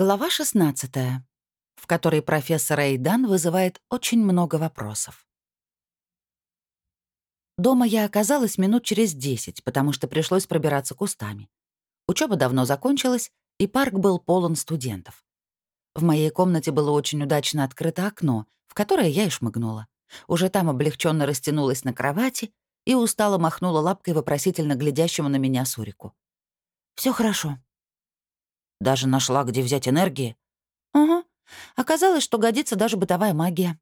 Глава 16, в которой профессор Эйдан вызывает очень много вопросов. Дома я оказалась минут через десять, потому что пришлось пробираться кустами. Учеба давно закончилась, и парк был полон студентов. В моей комнате было очень удачно открыто окно, в которое я и шмыгнула. Уже там облегченно растянулась на кровати и устало махнула лапкой вопросительно глядящему на меня Сурику. Все хорошо», даже нашла, где взять энергии? Угу. Оказалось, что годится даже бытовая магия.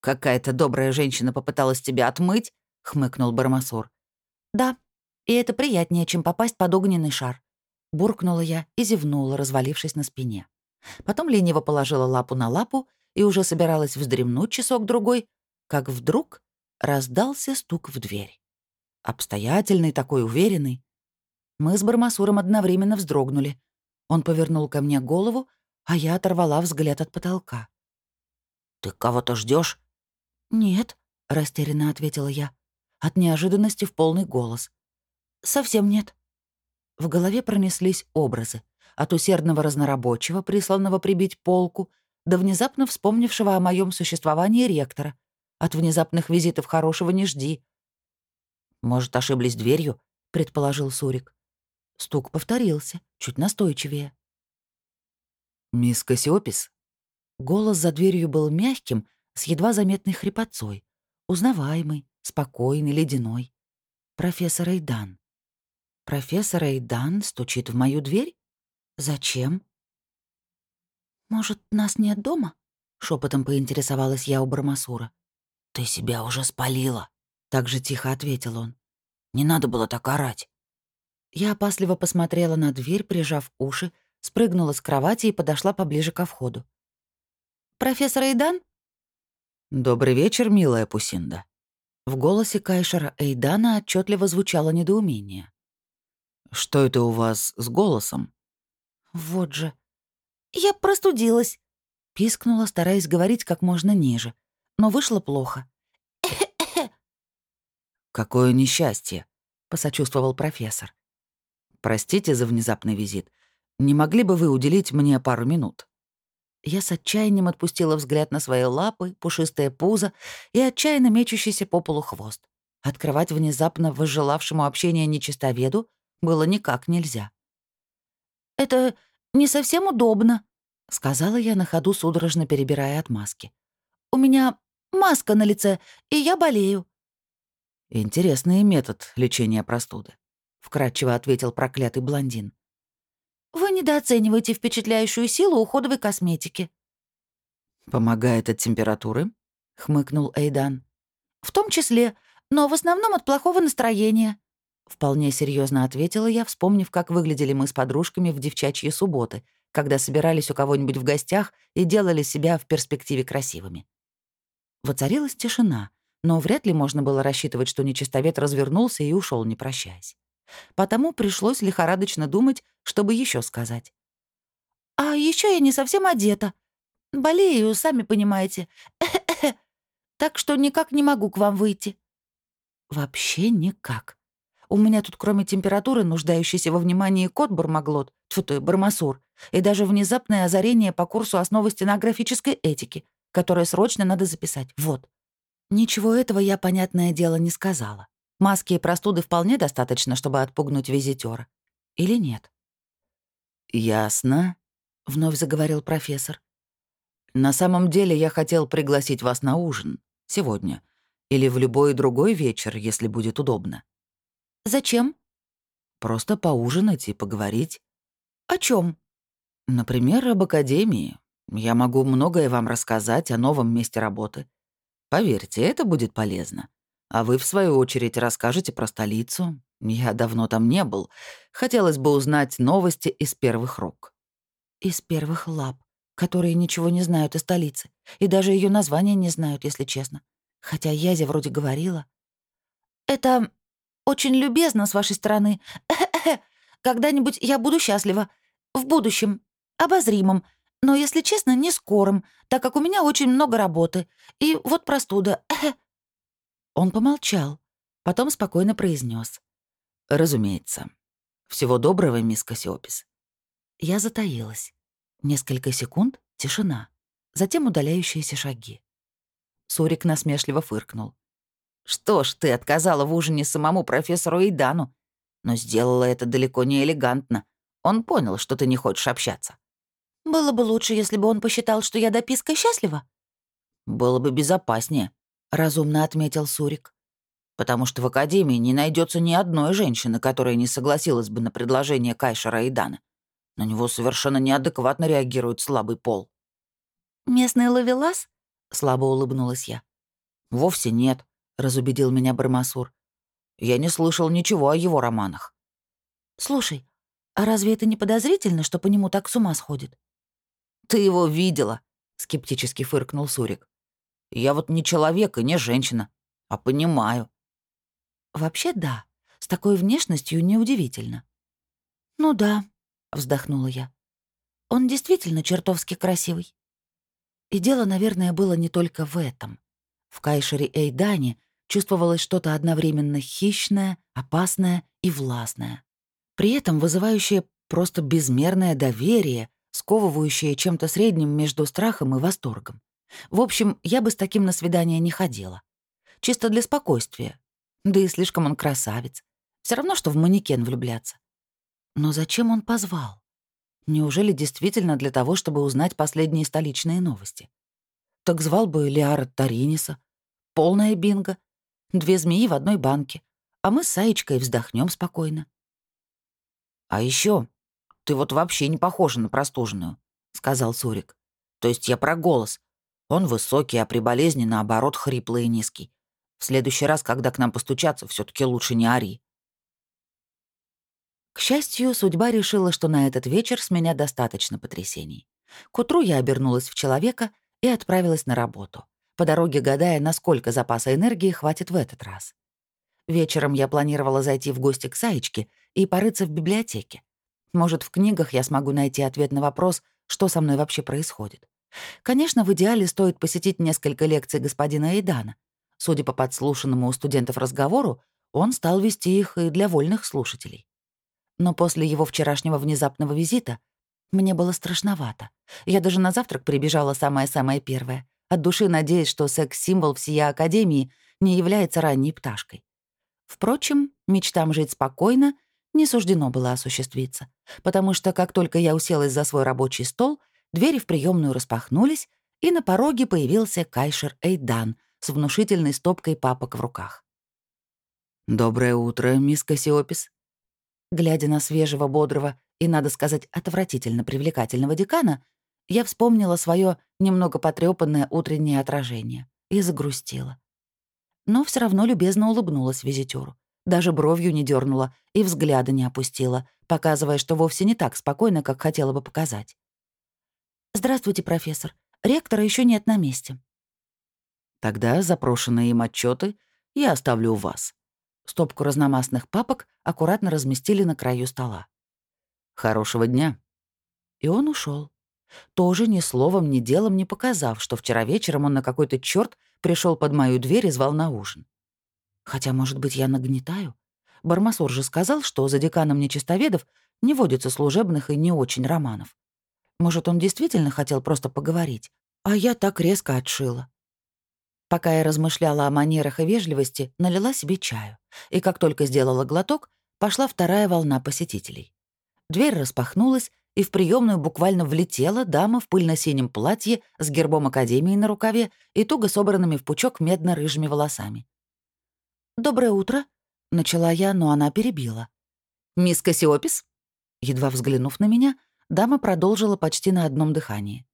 «Какая-то добрая женщина попыталась тебя отмыть?» — хмыкнул Бармасур. «Да, и это приятнее, чем попасть под огненный шар». Буркнула я и зевнула, развалившись на спине. Потом лениво положила лапу на лапу и уже собиралась вздремнуть часок-другой, как вдруг раздался стук в дверь. Обстоятельный такой, уверенный. Мы с Бармасуром одновременно вздрогнули. Он повернул ко мне голову, а я оторвала взгляд от потолка. «Ты кого-то ждешь? «Нет», — растерянно ответила я. От неожиданности в полный голос. «Совсем нет». В голове пронеслись образы. От усердного разнорабочего, присланного прибить полку, до внезапно вспомнившего о моем существовании ректора. От внезапных визитов хорошего не жди. «Может, ошиблись дверью?» — предположил Сурик. Стук повторился, чуть настойчивее. «Мисс Кассиопис?» Голос за дверью был мягким, с едва заметной хрипотцой. Узнаваемый, спокойный, ледяной. Профессор Эйдан. Профессор Эйдан стучит в мою дверь? Зачем? «Может, нас нет дома?» — шепотом поинтересовалась я у Бармасура. «Ты себя уже спалила», — так же тихо ответил он. «Не надо было так орать». Я опасливо посмотрела на дверь, прижав уши, спрыгнула с кровати и подошла поближе ко входу. «Профессор Эйдан?» «Добрый вечер, милая Пусинда». В голосе Кайшера Эйдана отчетливо звучало недоумение. «Что это у вас с голосом?» «Вот же. Я простудилась», — пискнула, стараясь говорить как можно ниже. Но вышло плохо. «Какое несчастье», — посочувствовал профессор. Простите за внезапный визит. Не могли бы вы уделить мне пару минут?» Я с отчаянием отпустила взгляд на свои лапы, пушистое пузо и отчаянно мечущийся по полу хвост. Открывать внезапно возжелавшему общения нечистоведу было никак нельзя. «Это не совсем удобно», — сказала я на ходу, судорожно перебирая отмазки. «У меня маска на лице, и я болею». Интересный метод лечения простуды. — вкратчиво ответил проклятый блондин. «Вы недооцениваете впечатляющую силу уходовой косметики». «Помогает от температуры?» — хмыкнул Эйдан. «В том числе, но в основном от плохого настроения», — вполне серьезно ответила я, вспомнив, как выглядели мы с подружками в девчачьи субботы, когда собирались у кого-нибудь в гостях и делали себя в перспективе красивыми. Воцарилась тишина, но вряд ли можно было рассчитывать, что нечистовед развернулся и ушел, не прощаясь. Потому пришлось лихорадочно думать, чтобы еще сказать. «А еще я не совсем одета. Болею, сами понимаете. Так что никак не могу к вам выйти». «Вообще никак. У меня тут кроме температуры, нуждающейся во внимании кот Бармаглот, тьфу Бармасур, и даже внезапное озарение по курсу основы стенографической этики, которое срочно надо записать. Вот». Ничего этого я, понятное дело, не сказала. Маски и простуды вполне достаточно, чтобы отпугнуть визитера. Или нет? «Ясно», — вновь заговорил профессор. «На самом деле я хотел пригласить вас на ужин. Сегодня. Или в любой другой вечер, если будет удобно». «Зачем?» «Просто поужинать и поговорить». «О чем? «Например, об академии. Я могу многое вам рассказать о новом месте работы. Поверьте, это будет полезно. А вы, в свою очередь, расскажете про столицу. Я давно там не был. Хотелось бы узнать новости из первых рук». «Из первых лап, которые ничего не знают о столице. И даже ее название не знают, если честно. Хотя Язя вроде говорила. «Это очень любезно с вашей стороны. Когда-нибудь я буду счастлива. В будущем. Обозримом. Но, если честно, не скором, так как у меня очень много работы. И вот простуда. Он помолчал, потом спокойно произнес: «Разумеется. Всего доброго, мисс Кассиопис». Я затаилась. Несколько секунд — тишина, затем удаляющиеся шаги. Сурик насмешливо фыркнул. «Что ж, ты отказала в ужине самому профессору Идану, но сделала это далеко не элегантно. Он понял, что ты не хочешь общаться». «Было бы лучше, если бы он посчитал, что я дописка счастлива». «Было бы безопаснее», — разумно отметил Сурик. «Потому что в Академии не найдется ни одной женщины, которая не согласилась бы на предложение Кайшера и Дана. На него совершенно неадекватно реагирует слабый пол». «Местный ловелас?» Слабо улыбнулась я. «Вовсе нет», — разубедил меня Бармасур. «Я не слышал ничего о его романах». «Слушай, а разве это не подозрительно, что по нему так с ума сходит?» «Ты его видела», — скептически фыркнул Сурик. «Я вот не человек и не женщина, а понимаю». «Вообще да, с такой внешностью неудивительно». «Ну да», — вздохнула я. «Он действительно чертовски красивый. И дело, наверное, было не только в этом. В Кайшере Эйдане чувствовалось что-то одновременно хищное, опасное и властное. При этом вызывающее просто безмерное доверие, сковывающее чем-то средним между страхом и восторгом. В общем, я бы с таким на свидание не ходила. Чисто для спокойствия. Да и слишком он красавец. Все равно, что в манекен влюбляться. Но зачем он позвал? Неужели действительно для того, чтобы узнать последние столичные новости? Так звал бы Лиара Тариниса. Полная бинго. Две змеи в одной банке. А мы с Саечкой вздохнем спокойно. «А еще ты вот вообще не похожа на простуженную», — сказал Сурик. «То есть я про голос. Он высокий, а при болезни, наоборот, хриплый и низкий. В следующий раз, когда к нам постучаться, все таки лучше не ори». К счастью, судьба решила, что на этот вечер с меня достаточно потрясений. К утру я обернулась в человека и отправилась на работу, по дороге гадая, насколько запаса энергии хватит в этот раз. Вечером я планировала зайти в гости к Саечке и порыться в библиотеке. Может, в книгах я смогу найти ответ на вопрос, что со мной вообще происходит. Конечно, в идеале стоит посетить несколько лекций господина Эйдана. Судя по подслушанному у студентов разговору, он стал вести их и для вольных слушателей. Но после его вчерашнего внезапного визита мне было страшновато. Я даже на завтрак прибежала самая-самая первая, от души надеясь, что секс-символ всей Академии не является ранней пташкой. Впрочем, мечтам жить спокойно не суждено было осуществиться, потому что как только я уселась за свой рабочий стол, двери в приемную распахнулись, и на пороге появился Кайшер Эйдан с внушительной стопкой папок в руках. «Доброе утро, мисс Кассиопис», Глядя на свежего, бодрого и, надо сказать, отвратительно привлекательного декана, я вспомнила свое немного потрепанное утреннее отражение и загрустила. Но все равно любезно улыбнулась визитеру. Даже бровью не дернула и взгляда не опустила, показывая, что вовсе не так спокойно, как хотела бы показать. «Здравствуйте, профессор. Ректора еще нет на месте». «Тогда запрошенные им отчеты я оставлю у вас», Стопку разномастных папок аккуратно разместили на краю стола. «Хорошего дня». И он ушел. Тоже ни словом, ни делом не показав, что вчера вечером он на какой-то черт пришел под мою дверь и звал на ужин. Хотя, может быть, я нагнетаю? Бармасур же сказал, что за деканом нечистоведов не водится служебных и не очень романов. Может, он действительно хотел просто поговорить, а я так резко отшила. Пока я размышляла о манерах и вежливости, налила себе чаю. И как только сделала глоток, пошла вторая волна посетителей. Дверь распахнулась, и в приемную буквально влетела дама в пыльно-синем платье с гербом Академии на рукаве и туго собранными в пучок медно-рыжими волосами. «Доброе утро», — начала я, но она перебила. «Мисс Кассиопис?» Едва взглянув на меня, дама продолжила почти на одном дыхании.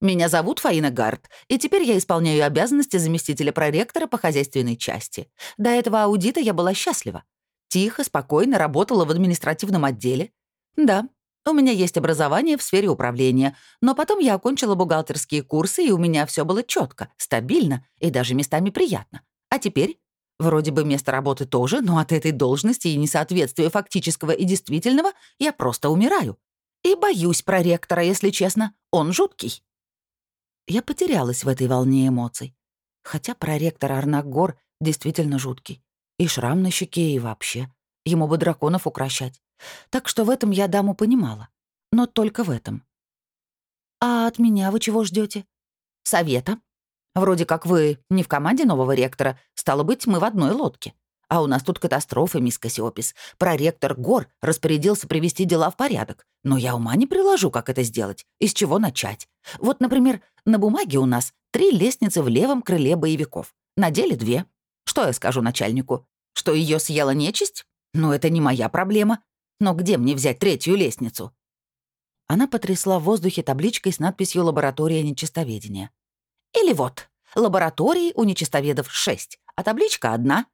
Меня зовут Фаина Гард, и теперь я исполняю обязанности заместителя проректора по хозяйственной части. До этого аудита я была счастлива. Тихо, спокойно работала в административном отделе. Да, у меня есть образование в сфере управления, но потом я окончила бухгалтерские курсы, и у меня все было четко, стабильно и даже местами приятно. А теперь? Вроде бы место работы тоже, но от этой должности и несоответствия фактического и действительного я просто умираю. И боюсь проректора, если честно. Он жуткий. Я потерялась в этой волне эмоций. Хотя проректор Арнагор действительно жуткий. И шрам на щеке, и вообще. Ему бы драконов укращать. Так что в этом я даму понимала. Но только в этом. «А от меня вы чего ждете? «Совета. Вроде как вы не в команде нового ректора, стало быть, мы в одной лодке. А у нас тут катастрофа, мисс Кассиопис. Проректор Гор распорядился привести дела в порядок. Но я ума не приложу, как это сделать, и с чего начать. Вот, например, на бумаге у нас три лестницы в левом крыле боевиков. На деле две. Что я скажу начальнику? Что ее съела нечисть? Ну, это не моя проблема. Но где мне взять третью лестницу? Она потрясла в воздухе табличкой с надписью «Лаборатория нечистоведения». Или вот, лаборатории у нечистоведов шесть, а табличка одна.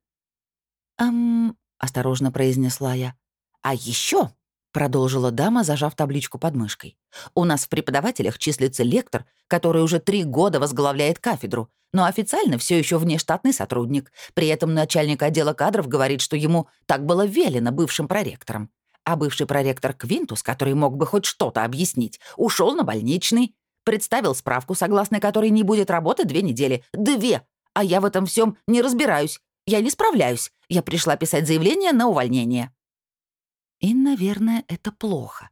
«Эм...» — осторожно произнесла я. «А еще продолжила дама, зажав табличку под мышкой. «У нас в преподавателях числится лектор, который уже три года возглавляет кафедру, но официально все еще внештатный сотрудник. При этом начальник отдела кадров говорит, что ему так было велено бывшим проректором. А бывший проректор Квинтус, который мог бы хоть что-то объяснить, ушел на больничный. Представил справку, согласно которой не будет работы две недели. Две! А я в этом всем не разбираюсь. Я не справляюсь. Я пришла писать заявление на увольнение. И, наверное, это плохо.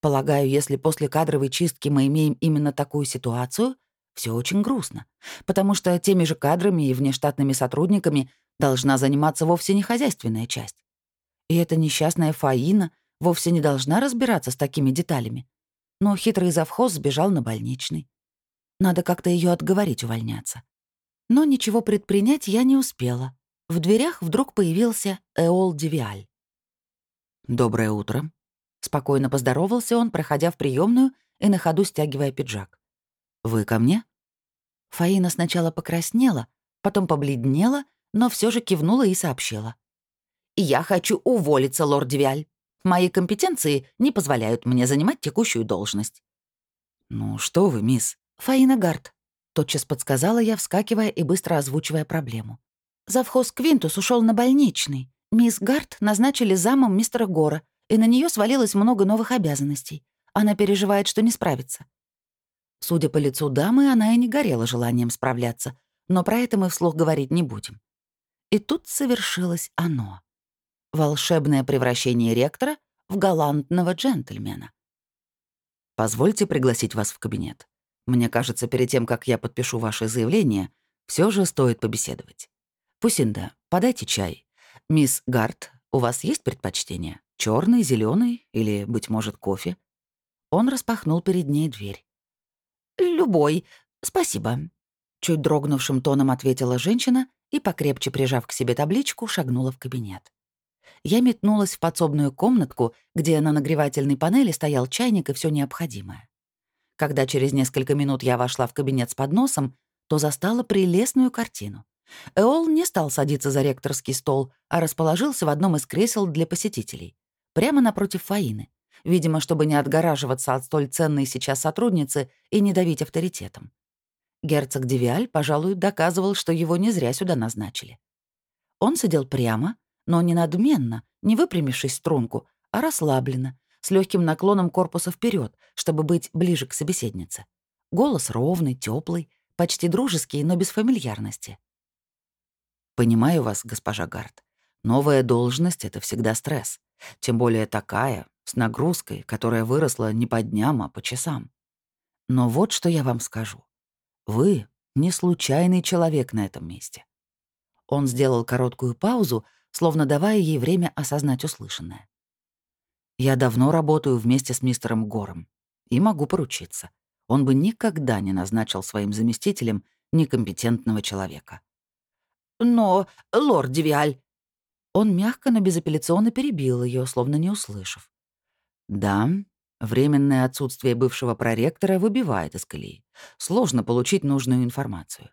Полагаю, если после кадровой чистки мы имеем именно такую ситуацию, все очень грустно, потому что теми же кадрами и внештатными сотрудниками должна заниматься вовсе не хозяйственная часть. И эта несчастная Фаина вовсе не должна разбираться с такими деталями. Но хитрый завхоз сбежал на больничный. Надо как-то ее отговорить увольняться. Но ничего предпринять я не успела. В дверях вдруг появился Эол Девиаль. «Доброе утро». Спокойно поздоровался он, проходя в приемную и на ходу стягивая пиджак. «Вы ко мне?» Фаина сначала покраснела, потом побледнела, но все же кивнула и сообщила. «Я хочу уволиться, лорд Девиаль. Мои компетенции не позволяют мне занимать текущую должность». «Ну что вы, мисс?» «Фаина Гард», — тотчас подсказала я, вскакивая и быстро озвучивая проблему. «Завхоз Квинтус ушел на больничный. Мисс Гарт назначили замом мистера Гора, и на нее свалилось много новых обязанностей. Она переживает, что не справится. Судя по лицу дамы, она и не горела желанием справляться, но про это мы вслух говорить не будем. И тут совершилось оно. Волшебное превращение ректора в галантного джентльмена. «Позвольте пригласить вас в кабинет. Мне кажется, перед тем, как я подпишу ваше заявление, все же стоит побеседовать. Пусинда, подайте чай. «Мисс Гарт, у вас есть предпочтение? Черный, зеленый или, быть может, кофе?» Он распахнул перед ней дверь. «Любой. Спасибо», — чуть дрогнувшим тоном ответила женщина и, покрепче прижав к себе табличку, шагнула в кабинет. Я метнулась в подсобную комнатку, где на нагревательной панели стоял чайник и все необходимое. Когда через несколько минут я вошла в кабинет с подносом, то застала прелестную картину. Эол не стал садиться за ректорский стол, а расположился в одном из кресел для посетителей, прямо напротив Фаины, видимо, чтобы не отгораживаться от столь ценной сейчас сотрудницы и не давить авторитетом. Герцог Девиаль, пожалуй, доказывал, что его не зря сюда назначили. Он сидел прямо, но не надменно, не выпрямившись струнку, а расслабленно, с легким наклоном корпуса вперед, чтобы быть ближе к собеседнице. Голос ровный, теплый, почти дружеский, но без фамильярности. Понимаю вас, госпожа Гард. Новая должность — это всегда стресс. Тем более такая, с нагрузкой, которая выросла не по дням, а по часам. Но вот что я вам скажу. Вы не случайный человек на этом месте. Он сделал короткую паузу, словно давая ей время осознать услышанное. Я давно работаю вместе с мистером Гором и могу поручиться. Он бы никогда не назначил своим заместителем некомпетентного человека. «Но, лорд Девиаль...» Он мягко, но безапелляционно перебил ее, словно не услышав. «Да, временное отсутствие бывшего проректора выбивает из колеи. Сложно получить нужную информацию.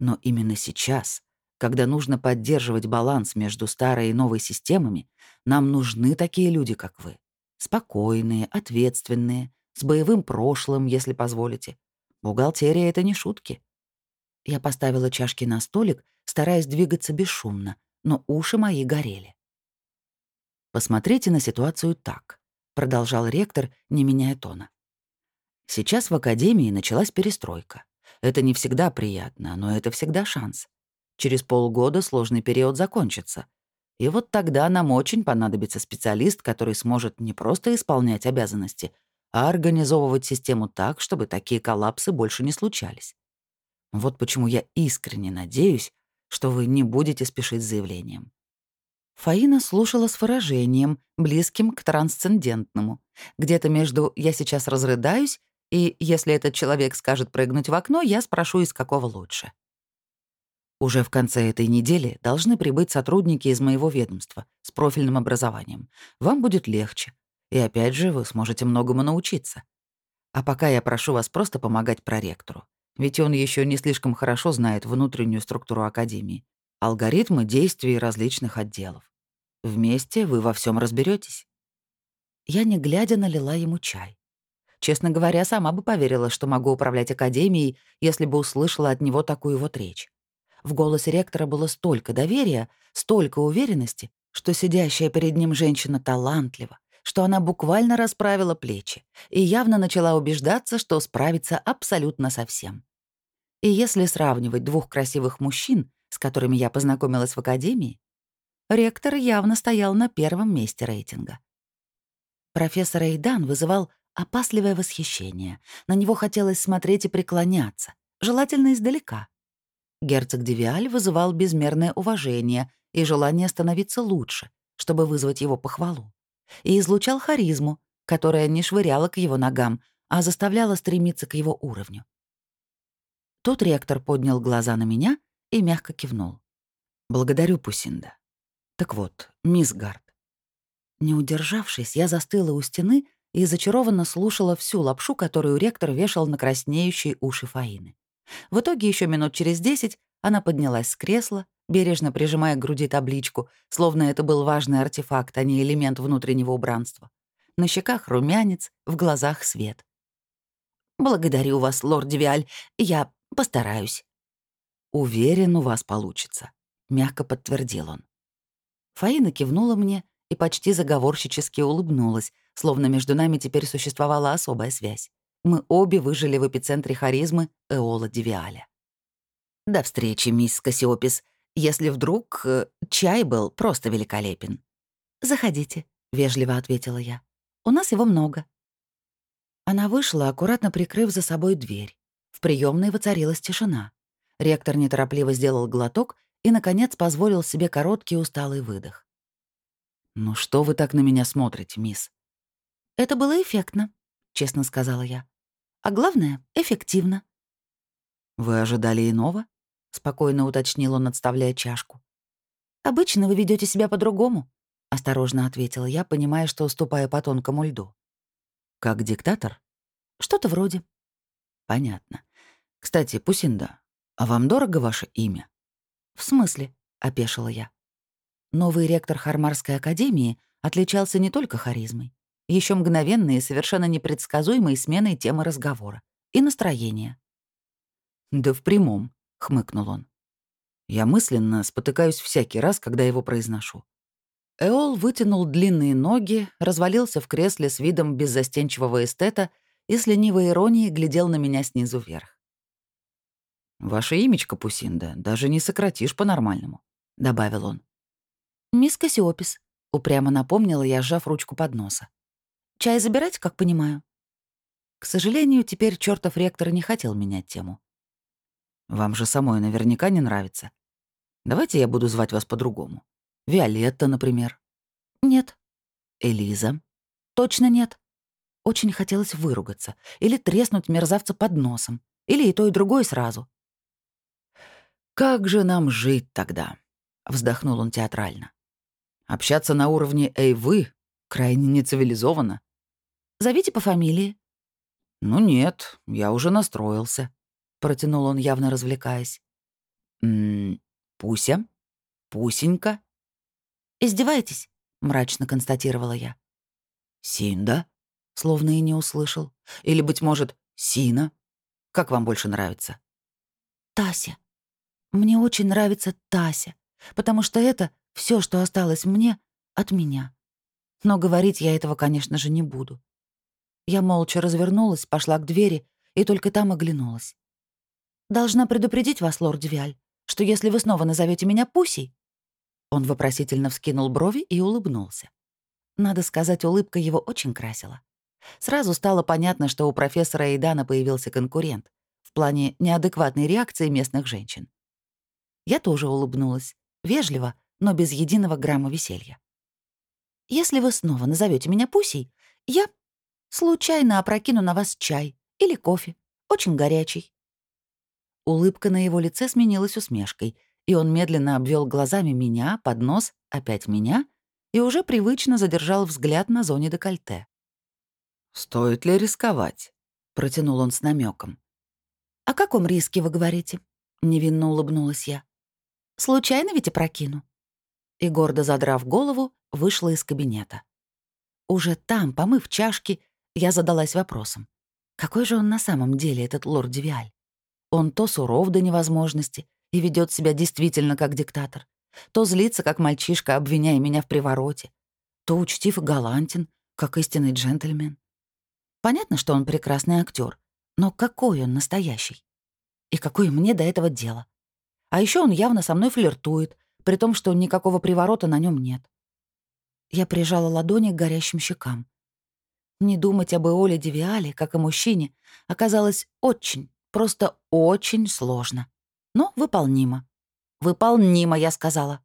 Но именно сейчас, когда нужно поддерживать баланс между старой и новой системами, нам нужны такие люди, как вы. Спокойные, ответственные, с боевым прошлым, если позволите. Бухгалтерия — это не шутки. Я поставила чашки на столик, стараясь двигаться бесшумно, но уши мои горели. «Посмотрите на ситуацию так», — продолжал ректор, не меняя тона. «Сейчас в Академии началась перестройка. Это не всегда приятно, но это всегда шанс. Через полгода сложный период закончится. И вот тогда нам очень понадобится специалист, который сможет не просто исполнять обязанности, а организовывать систему так, чтобы такие коллапсы больше не случались. Вот почему я искренне надеюсь, что вы не будете спешить с заявлением. Фаина слушала с выражением, близким к трансцендентному. Где-то между «я сейчас разрыдаюсь» и «если этот человек скажет прыгнуть в окно, я спрошу, из какого лучше». Уже в конце этой недели должны прибыть сотрудники из моего ведомства с профильным образованием. Вам будет легче. И опять же, вы сможете многому научиться. А пока я прошу вас просто помогать проректору. Ведь он еще не слишком хорошо знает внутреннюю структуру Академии, алгоритмы действий различных отделов. Вместе вы во всем разберетесь. Я, не глядя, налила ему чай. Честно говоря, сама бы поверила, что могу управлять Академией, если бы услышала от него такую вот речь. В голосе ректора было столько доверия, столько уверенности, что сидящая перед ним женщина талантлива, что она буквально расправила плечи и явно начала убеждаться, что справится абсолютно со всем. И если сравнивать двух красивых мужчин, с которыми я познакомилась в академии, ректор явно стоял на первом месте рейтинга. Профессор Эйдан вызывал опасливое восхищение. На него хотелось смотреть и преклоняться, желательно издалека. Герцог Девиаль вызывал безмерное уважение и желание становиться лучше, чтобы вызвать его похвалу. И излучал харизму, которая не швыряла к его ногам, а заставляла стремиться к его уровню. Тут ректор поднял глаза на меня и мягко кивнул. «Благодарю, Пусинда. Так вот, мисс Гард». Не удержавшись, я застыла у стены и зачарованно слушала всю лапшу, которую ректор вешал на краснеющие уши Фаины. В итоге еще минут через десять она поднялась с кресла, бережно прижимая к груди табличку, словно это был важный артефакт, а не элемент внутреннего убранства. На щеках румянец, в глазах свет. «Благодарю вас, лорд Девиаль. Я постараюсь». «Уверен, у вас получится», — мягко подтвердил он. Фаина кивнула мне и почти заговорщически улыбнулась, словно между нами теперь существовала особая связь. Мы обе выжили в эпицентре харизмы Эола Девиаля. «До встречи, мисс Кассиопис. Если вдруг э, чай был просто великолепен». «Заходите», — вежливо ответила я. «У нас его много». Она вышла, аккуратно прикрыв за собой дверь. В приемной воцарилась тишина. Ректор неторопливо сделал глоток и, наконец, позволил себе короткий усталый выдох. «Ну что вы так на меня смотрите, мисс?» «Это было эффектно», — честно сказала я. «А главное — эффективно». «Вы ожидали иного?» — спокойно уточнил он, отставляя чашку. «Обычно вы ведете себя по-другому», — осторожно ответила я, понимая, что уступаю по тонкому льду. «Как диктатор?» «Что-то вроде». «Понятно. Кстати, Пусинда, а вам дорого ваше имя?» «В смысле?» — опешила я. Новый ректор Хармарской академии отличался не только харизмой, еще мгновенной и совершенно непредсказуемой сменой темы разговора и настроения. «Да в прямом», — хмыкнул он. Я мысленно спотыкаюсь всякий раз, когда его произношу. Эол вытянул длинные ноги, развалился в кресле с видом беззастенчивого эстета и с ленивой иронией глядел на меня снизу вверх. «Ваше имечко, Пусинда, даже не сократишь по-нормальному», — добавил он. «Мисс Кассиопис», — упрямо напомнила я, сжав ручку подноса. Чай забирать, как понимаю?» К сожалению, теперь чертов ректор не хотел менять тему. «Вам же самой наверняка не нравится. Давайте я буду звать вас по-другому. Виолетта, например». «Нет». «Элиза?» «Точно нет». Очень хотелось выругаться или треснуть мерзавца под носом, или и то, и другое сразу. «Как же нам жить тогда?» — вздохнул он театрально. «Общаться на уровне «эй, вы» крайне нецивилизованно. Зовите по фамилии». «Ну нет, я уже настроился», — протянул он, явно развлекаясь. «М -м, «Пуся? Пусенька?» «Издеваетесь?» — мрачно констатировала я. «Синда?» — словно и не услышал. «Или, быть может, Сина? Как вам больше нравится?» «Тася. Мне очень нравится Тася, потому что это все, что осталось мне от меня. Но говорить я этого, конечно же, не буду. Я молча развернулась, пошла к двери и только там оглянулась. «Должна предупредить вас, лорд Виаль, что если вы снова назовете меня Пусей...» Он вопросительно вскинул брови и улыбнулся. Надо сказать, улыбка его очень красила. Сразу стало понятно, что у профессора Эйдана появился конкурент в плане неадекватной реакции местных женщин. Я тоже улыбнулась, вежливо, но без единого грамма веселья. «Если вы снова назовете меня Пусей, я случайно опрокину на вас чай или кофе, очень горячий». Улыбка на его лице сменилась усмешкой, и он медленно обвел глазами меня, поднос, опять меня, и уже привычно задержал взгляд на зоне декольте. «Стоит ли рисковать?» — протянул он с намеком. «О каком риске вы говорите?» — невинно улыбнулась я. «Случайно ведь опрокину?» И, гордо задрав голову, вышла из кабинета. Уже там, помыв чашки, я задалась вопросом. Какой же он на самом деле, этот лорд Девиаль? Он то суров до невозможности и ведет себя действительно как диктатор, то злится, как мальчишка, обвиняя меня в привороте, то учтив и галантен, как истинный джентльмен. Понятно, что он прекрасный актер, но какой он настоящий? И какое мне до этого дело? А еще он явно со мной флиртует, при том, что никакого приворота на нем нет. Я прижала ладони к горящим щекам. Не думать об Эоле Девиале, как о мужчине, оказалось очень, просто очень сложно. Но выполнимо. Выполнимо, я сказала.